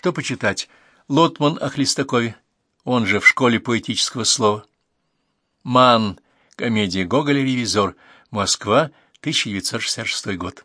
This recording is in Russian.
Что почитать? Лотман о Хлестакове, он же в школе поэтического слова. Ман. Комедия Гоголя «Ревизор». Москва, 1966 год.